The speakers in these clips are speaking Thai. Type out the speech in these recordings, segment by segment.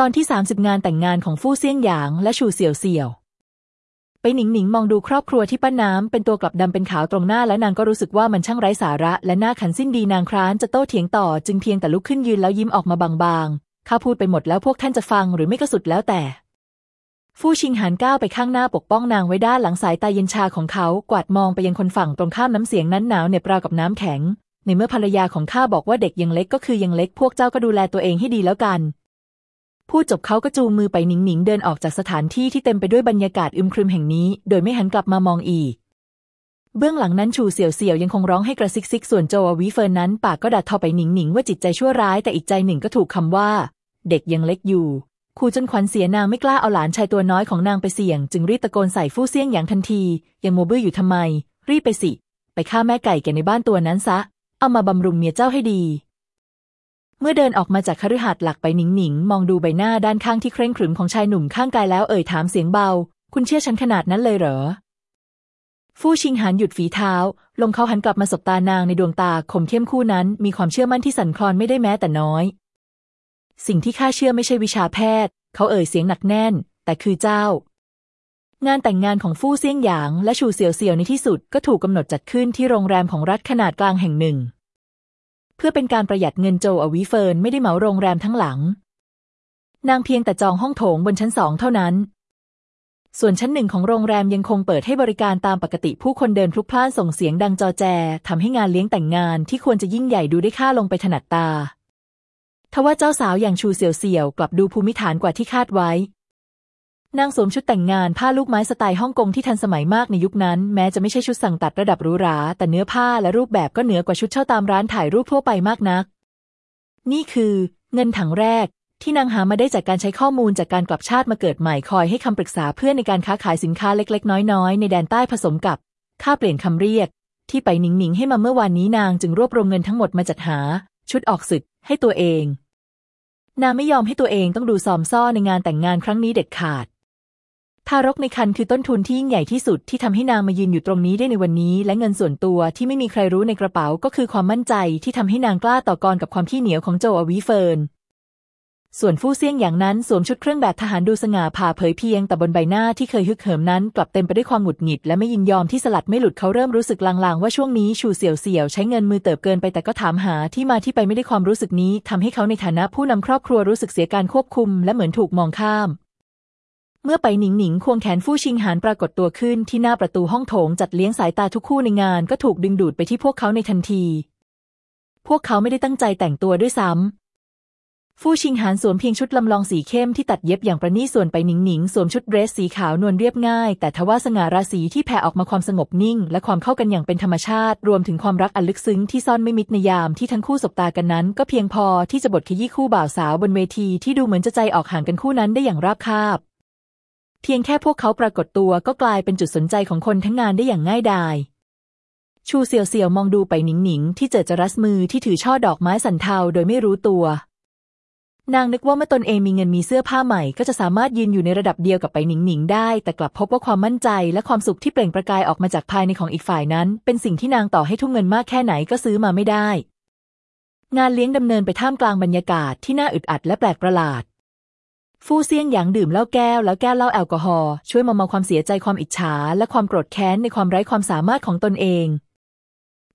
ตอนที่ 30 งานแต่งงานของฟู่เซี่ยงหยางและชูเสี่ยวเสี่ยว ไปหนิงหนิงมองดูครอบครัวที่ป้าน้ำเป็นตัวกลับดำเป็นขาวตรงหน้าและนางก็รู้สึกว่ามันช่างไร้สาระและหน่าขันสิ้นดีนางคร้านจะโต้เถียงต่อจึงเพียงแต่ลุกขึ้นยืนแล้วยิ้มออกมาบางๆข้าพูดไปหมดแล้วพวกท่านจะฟังหรือไม่ก็สุดแล้วแต่ฟู่ชิงหันก้าวไปข้างหน้าปกป้องนางไว้ด้านหลังสายตาเย็นชาของเขากวาดมองไปยังคนฝั่งตรงข้ามน้ำเสียงนั้นหนาวเหน็บราวกับน้ำแข็ง ในเมื่อภรรยาของข้าบอกว่าเด็กยังเล็กก็คือยังเล็กพวกเจ้าก็ดูแลตัวเองให้ดีแล้วกัน พูดจบเขาก็จูงมือไปหนิงหนิงเดินออกจากสถานที่ที่เต็มไปด้วยบรรยากาศอึมครึมแห่งนี้ โดยไม่หันกลับมามองอีก เบื้องหลังนั้นชูเสี่ยวเสี่ยวยังคงร้องให้กระซิกซิกส่วนโจววิเฟิร์นนั้น ปากก็ด่าทอไปหนิงหนิงว่าจิตใจชั่วร้ายแต่อีกใจหนึ่งก็ถูกคำว่า เด็กยังเล็กอยู่ขู่จนขวัญเสียนางไม่กล้าเอาหลานชายตัวน้อยของนางไปเสี่ยง จึงรีบตะโกนใส่ฟู่เซี่ยงอย่างทันที ยังมัวบื้ออยู่ทำไม รีบไปสิ ไปฆ่าแม่ไก่แก่ในบ้านตัวนั้นซะ เอามาบำรุงเมียเจ้าให้ดี เมื่อเดินออกมาจากคฤหาสน์หลักไปหนิงหนิงมองดูใบหน้าด้านข้างที่เคร่งขรึมของชายหนุ่มข้างกายแล้วเอ่ยถามเสียงเบา คุณเชื่อฉันขนาดนั้นเลยเหรอ ฟู่ชิงหานหยุดฝีเท้า ลงเขาหันกลับมาสบตานางในดวงตาคมเข้มคู่นั้น มีความเชื่อมั่นที่สั่นคลอนไม่ได้แม้แต่น้อย สิ่งที่ข้าเชื่อไม่ใช่วิชาแพทย์ เขาเอ่ยเสียงหนักแน่น แต่คือเจ้า งานแต่งงานของฟู่เซี่ยงหยาง และชูเสี่ยวเสี่ยวในที่สุดก็ถูกกำหนดจัดขึ้นที่โรงแรมของรัฐขนาดกลางแห่งหนึ่ง เพื่อเป็นการประหยัดเงินโจอวิเฟิร์นไม่ได้เหมาโรงแรมทั้งหลัง นางเพียงแต่จองห้องโถงบนชั้นสองเท่านั้น ส่วนชั้นหนึ่งของโรงแรมยังคงเปิดให้บริการตามปกติผู้คนเดินพลุกพล่านส่งเสียงดังจอแจทำให้งานเลี้ยงแต่งงานที่ควรจะยิ่งใหญ่ดูได้ค่าลงไปถนัดตาทว่าเจ้าสาวอย่างชูเสี่ยวเสี่ยวกลับดูภูมิฐานกว่าที่คาดไว้ นางสวมชุดแต่งงานผ้าลูกไม้สไตล์ฮ่องกงที่ทันสมัยมากในยุคนั้น แม้จะไม่ใช่ชุดสั่งตัดระดับหรูหรา แต่เนื้อผ้าและรูปแบบก็เหนือกว่าชุดเช่าตามร้านถ่ายรูปทั่วไปมากนัก นี่คือ เงินถังแรก ที่นางหามาได้จากการใช้ข้อมูลจากการกลับชาติมาเกิดใหม่คอยให้คำปรึกษาเพื่อนในการค้าขายสินค้าเล็ก ๆ น้อยๆ ในแดนใต้ผสมกับ ค่าเปลี่ยนคำเรียก ที่ไปหนิงหนิงให้มาเมื่อวานนี้นางจึงรวบรวมเงินทั้งหมดมาจัดหา ชุดออกศึกให้ตัวเอง นางไม่ยอมให้ตัวเองต้องดูซอมซ่อในงานแต่งงานครั้งนี้เด็ดขาด ทารกในครรภ์คือต้นทุนที่ยิ่งใหญ่ที่สุดที่ทำให้นางมายืนอยู่ตรงนี้ได้ในวันนี้ และเงินส่วนตัวที่ไม่มีใครรู้ในกระเป๋าก็คือความมั่นใจที่ทำให้นางกล้าต่อกรกับความขี้เหนียวของโจอวีเฟิร์นส่วนฟู่เซี่ยงอย่างนั้นสวมชุดเครื่องแบบทหารดูสง่าผ่าเผยเพียงแต่บนใบหน้าที่เคยฮึกเหิมนั้น กลับเต็มไปด้วยความหงุดหงิดและไม่ยินยอมที่สลัดไม่หลุดเขาเริ่มรู้สึกลางๆว่าช่วงนี้ชูเสี่ยวเสี่ยวใช้เงินมือเติบเกินไปแต่ก็ถามหาที่มาที่ไปไม่ได้ความรู้สึกนี้ทำให้เขาในฐานะผู้นำครอบครัวรู้สึกเสียการควบคุม และเหมือนถูกมองข้าม เมื่อไปหนิงหนิงควงแขนฟู่ชิงหานปรากฏตัวขึ้นที่หน้าประตูห้องโถงจัดเลี้ยงสายตาทุกคู่ในงานก็ถูกดึงดูดไปที่พวกเขาในทันที พวกเขาไม่ได้ตั้งใจแต่งตัวด้วยซ้ำฟู่ชิงหานสวมเพียงชุดลำลองสีเข้มที่ตัดเย็บอย่างประณีตส่วนไปหนิงหนิงสวมชุดเดรสสีขาวนวลเรียบง่าย แต่ทว่าสง่าราศีที่แผ่ออกมาความสงบนิ่ง และความเข้ากันอย่างเป็นธรรมชาติ รวมถึงความรักอันลึกซึ้งที่ซ่อนไม่มิดในยามที่ทั้งคู่สบตากันนั้น ก็เพียงพอที่จะบดขยี้คู่บ่าวสาวบนเวทีที่ดูเหมือนจะใจออกห่างกันคู่นั้นได้อย่างราบคาบ พียงแค่พวกเขาปรากฏตัวก็กลายเป็นจุดสนใจของคนทั้งงานได้อย่างง่ายดาย ชูเสี่ยวเสี่ยวมองดูไปหนิงหนิงที่เจอจรัสมือที่ถือช่อดอกไม้สันเทาโดยไม่รู้ตัว นางนึกว่าเมื่อตนเองมีเงินมีเสื้อผ้าใหม่ก็จะสามารถยืนอยู่ในระดับเดียวกับไปหนิงหนิงได้ แต่กลับพบว่าความมั่นใจและความสุขที่เปล่งประกายออกมาจากภายในของอีกฝ่ายนั้น เป็นสิ่งที่นางต่อให้ทุ่มเงินมากแค่ไหนก็ซื้อมาไม่ได้ งานเลี้ยงดำเนินไปท่ามกลางบรรยากาศที่น่าอึดอัดและแปลกประหลาด ฟู่เซียงหยางดื่มเหล้าแก้วแล้วแก้วเหล้าแอลกอฮอล์ช่วยมาเมาความเสียใจความอิจฉา และความโกรธแค้นในความไร้ความสามารถของตนเอง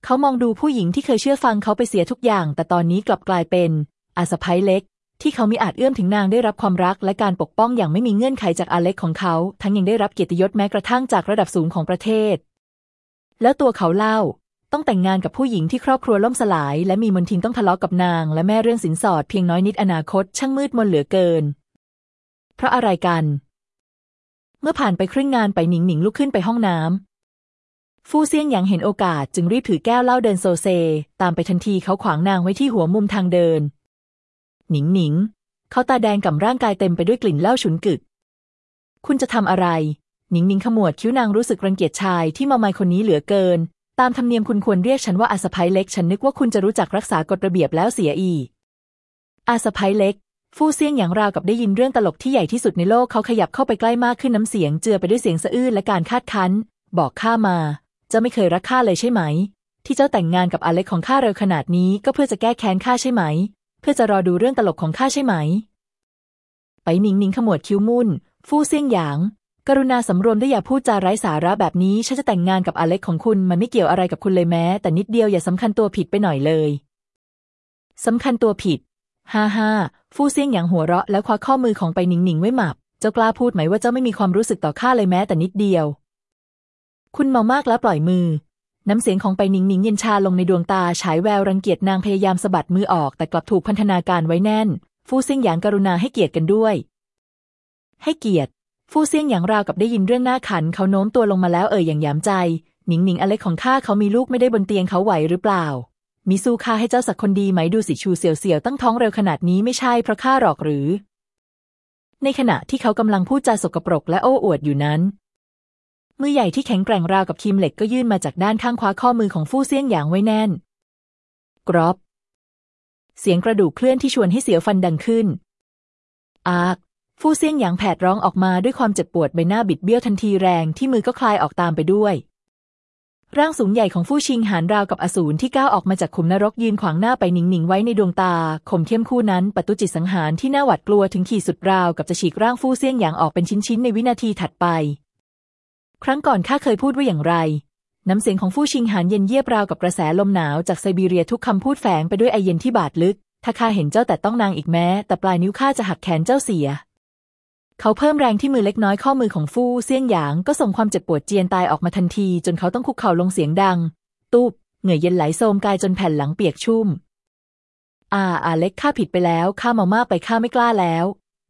เขามองดูผู้หญิงที่เคยเชื่อฟังเขาไปเสียทุกอย่าง แต่ตอนนี้กลับกลายเป็นอาสะพ้ยเล็ก ที่เขามีอาจเอื้อมถึงนางได้รับความรัก และการปกป้องอย่างไม่มีเงื่อนไขจากอาเล็กของเขา ทั้งยังได้รับเกียรติยศแม้กระทั่งจากระดับสูงของประเทศ แล้วตัวเขาเล่าต้องแต่งงานกับผู้หญิงที่ครอบครัวล่มสลาย และมีมนทินต้องทะเลาะกับนาง และแม่เรื่องสินสอดเพียงน้อยนิดอนาคตช่างมืดมนเหลือเกิน เพราะอะไรกัน เมื่อผ่านไปครึ่งงานไปหนิงหนิงลุกขึ้นไปห้องน้ำฟู่เซียงหยางเห็นโอกาสจึงรีบถือแก้วเหล้าเดินโซเซ ตามไปทันทีเขาขวางนางไว้ที่หัวมุมทางเดิน หนิงหนิงเขาตาแดงกับร่างกายเต็มไปด้วยกลิ่นเหล้าฉุนกึก คุณจะทำอะไร หนิงหนิงขมวดคิ้วนางรู้สึกรังเกียจชายที่มาไมคนนี้เหลือเกิน ตามธรรมเนียมคุณควรเรียกฉันว่าอาสะพ้ยเล็ก ฉันนึกว่าคุณจะรู้จักรักษากฎระเบียบแล้วเสียอีอาสะพ้ยเล็ก ฟู่เซียงอย่างราวกับได้ยินเรื่องตลกที่ใหญ่ที่สุดในโลกเขาขยับเข้าไปใกล้มากขึ้นน้ำเสียงเจือไปด้วยเสียงสะอื้นและการคาดคั้น บอกข้ามาเจ้าไม่เคยรักข้าเลยใช่ไหม ที่เจ้าแต่งงานกับอเล็กของข้าเร็วขนาดนี้ก็เพื่อจะแก้แค้นข้าใช่ไหม เพื่อจะรอดูเรื่องตลกของข้าใช่ไหมหนิงหนิงขมวดคิ้วมุ่น ฟู่เซียงหยาง กรุณาสำรวมด้วยอย่าพูดจาไร้สาระแบบนี้ฉันจะแต่งงานกับอเล็กของคุณมันไม่เกี่ยวอะไรกับคุณเลยแม้ แต่นิดเดียวอย่าสำคัญตัวผิดไปหน่อยเลยสำคัญตัวผิด ฮ่าฮ่า ฟู่เซี่ยงหยางหัวเราะแล้วคว้าข้อมือของไปหนิงหนิงไว้หมับ เจ้ากล้าพูดไหมว่าเจ้าไม่มีความรู้สึกต่อข้าเลยแม้แต่นิดเดียว คุณเมามากแล้วปล่อยมือ น้ำเสียงของไปหนิงหนิงเย็นชาลงในดวงตาฉายแววรังเกียจนางพยายามสะบัดมือออก แต่กลับถูกพันธนาการไว้แน่น ฟู่เซี่ยงหยางกรุณาให้เกียรติกันด้วย ให้เกียรติ ฟู่เซี่ยงหยางราวกับได้ยินเรื่องหน้าขัน เขาโน้มตัวลงมาแล้วเอ่ยอย่างหยามใจ หนิงหนิงอเล็กของข้าเขามีลูกไม่ได้บนเตียงเขาไหวหรือเปล่า มีสู้ข้าให้เจ้าสักคนดีไหมดูสิชูเสี่ยวเสี่ยวตั้งท้องเร็วขนาดนี้ไม่ใช่เพราะข้าหรอกหรือ ในขณะที่เขากำลังพูดจาสกปรกและโอ้อวดอยู่นั้น มือใหญ่ที่แข็งแกร่งราวกับคีมเหล็กก็ยื่นมาจากด้านข้างคว้าข้อมือของฟู่เซี่ยงหยางไว้แน่น กรอบ เสียงกระดูกเคลื่อนที่ชวนให้เสียวฟันดังขึ้น อากฟู่เซี่ยงหยางแผดร้องออกมาด้วยความเจ็บปวดใบหน้าบิดเบี้ยวทันทีแรงที่มือก็คลายออกตามไปด้วย ร่างสูงใหญ่ของฟู่ชิงหานราวกับอสูรที่ก้าวออกมาจากขุมนรกยืนขวางหน้าไปหนิงหนิงไว้ในดวงตาคมเข้มคู่นั้นประตูจิตสังหารที่น่าหวาดกลัวถึงขีดสุดราวกับจะฉีกร่างฟู่เซี่ยงหยางออกเป็นชิ้นๆในวินาทีถัดไป ครั้งก่อนข้าเคยพูดว่าอย่างไร น้ำเสียงของฟู่ชิงหานเย็นเยียบราวกับกระแสลมหนาวจากไซบีเรียทุกคำพูดแฝงไปด้วยไอเย็นที่บาดลึก ถ้าข้าเห็นเจ้าแต่ต้องนางอีกแม้ แต่ปลายนิ้วข้าจะหักแขนเจ้าเสีย เขาเพิ่มแรงที่มือเล็กน้อยข้อมือของฟู่เซี่ยงหยางก็ส่งความเจ็บปวดเจียนตายออกมาทันที จนเขาต้องคุกเข่าลงเสียงดัง ตูบเหงื่อเย็นไหลโซมกายจนแผ่นหลังเปียกชุ่ม อ่าอาเล็กข้าผิดไปแล้วข้าเมามากไปข้าไม่กล้าแล้ว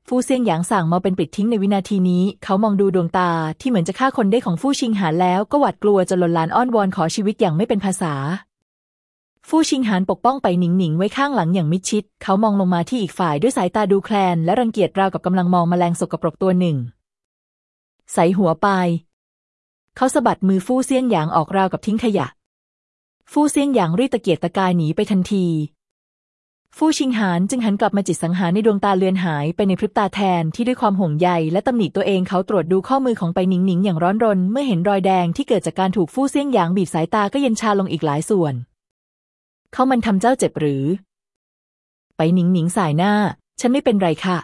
ฟู่เซียงหยางสั่งเมาเป็นปิดทิ้งในวินาทีนี้ เขามองดูดวงตาที่เหมือนจะฆ่าคนได้ของฟู่ชิงหานแล้วก็หวาดกลัวจนหล่นลานอ้อนวอนขอชีวิตอย่างไม่เป็นภาษา ฟู่ชิงหานปกป้องไปหนิงหนิงไว้ข้างหลังอย่างมิดชิด เขามองลงมาที่อีกฝ่ายด้วยสายตาดูแคลน และรังเกียจราวกับกำลังมองมแมลงสกปรกตัวหนึ่ง ใส่หัวไป เขาสะบัดมือฟู่เซียงหยางออกราวกับทิ้งขยะ ฟู่เซียงหยางรีตะเกียกตะกายหนีไปทันที ฟู่ชิงหานจึงหันกลับมาจิตสังหารในดวงตาเลือนหายไปในพริบตาแทนที่ด้วยความห่วงใยและตำหนิตัวเองเขาตรวจดูข้อมือของไปหนิงหนิงอย่างร้อนรน เมื่อเห็นรอยแดงที่เกิดจากการถูกฟู่เซียงหยางบีบสายตาก็เย็นชาลงอีกหลายส่วน เขามันทำเจ้าเจ็บหรือ ไปหนิงหนิงสายหน้า ฉันไม่เป็นไรค่ะ